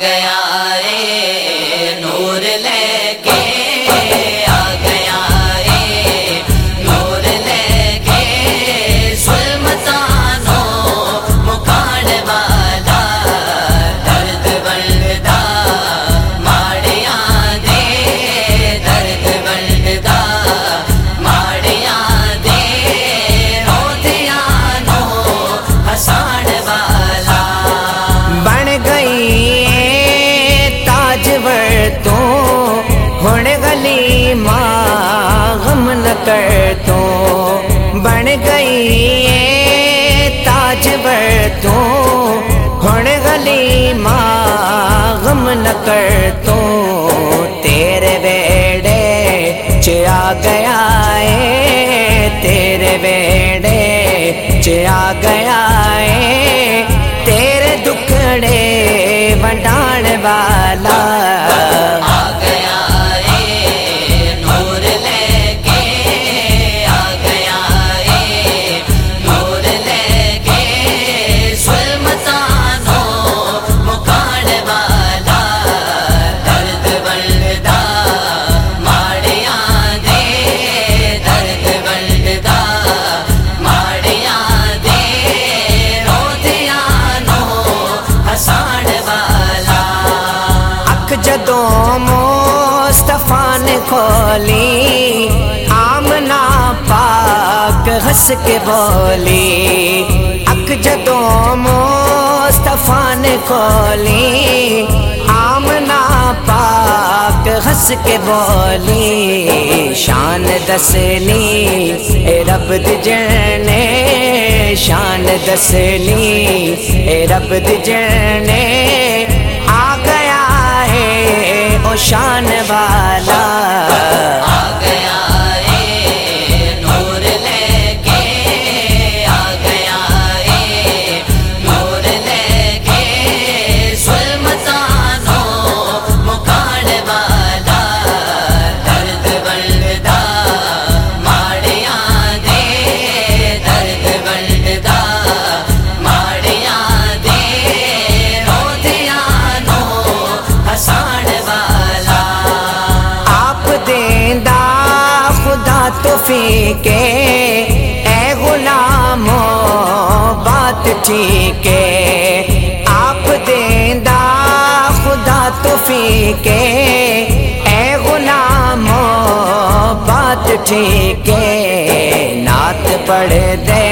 گیا اے غم کر تو بن گئی تاجور تو ہن گلی ماں غم نہ کر تو تیرے بیڑے چیا گیا ہے تیرے بیڑے چیا گیا ہے تیرے دکھڑے بنڈان والا ہنس کے بولی اک جدوں مصطفیٰ نے کھولی، آمنا پاک ہنس کے بولی، شان دسلی اے رب دی جنے شان دسلی اے رب دی جنے آ گیا ہے او شان خدا توفیق اے غلامو، بات ٹھیک ہے آپ دیندا، خدا توفیق اے غلامو، بات ٹھیک ہے نعت پڑھ دے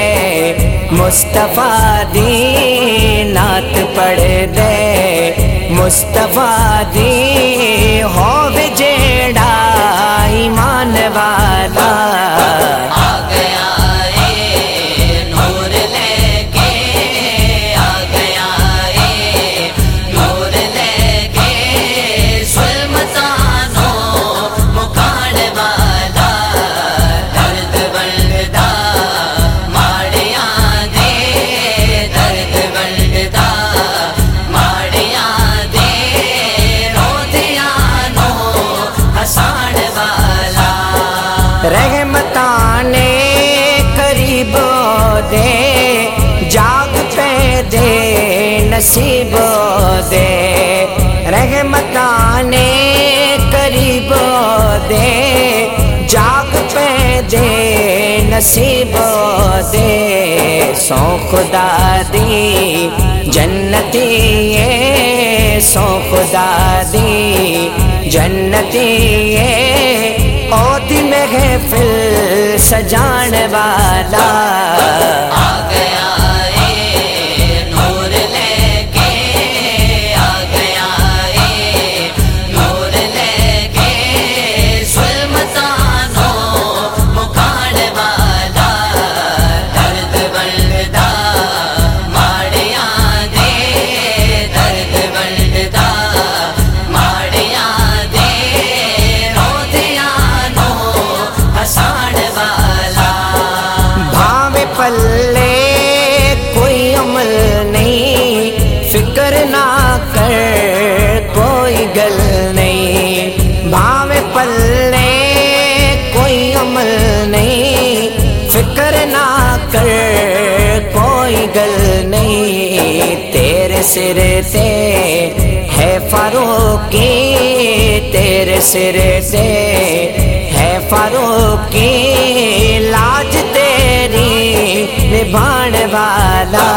مصطفیٰ دی نعت پڑھ دے مصطفیٰ دی ہو جیڑا ایمان نصیب دے۔ رحمتانے قریب دے۔ جاگ پہ دے، نصیب دے۔ سو خدا دی جنتی ہے سو خدا دی جنتی ہے او دی محفل سجان والا۔ گل نہیں، بھاوے پلے کوئی عمل نہیں، فکر نہ کر کوئی گل نہیں۔ تیرے سر تے ہے فاروقی، تیرے سر سے ہے فاروقی۔ لاج تیری نبھان والا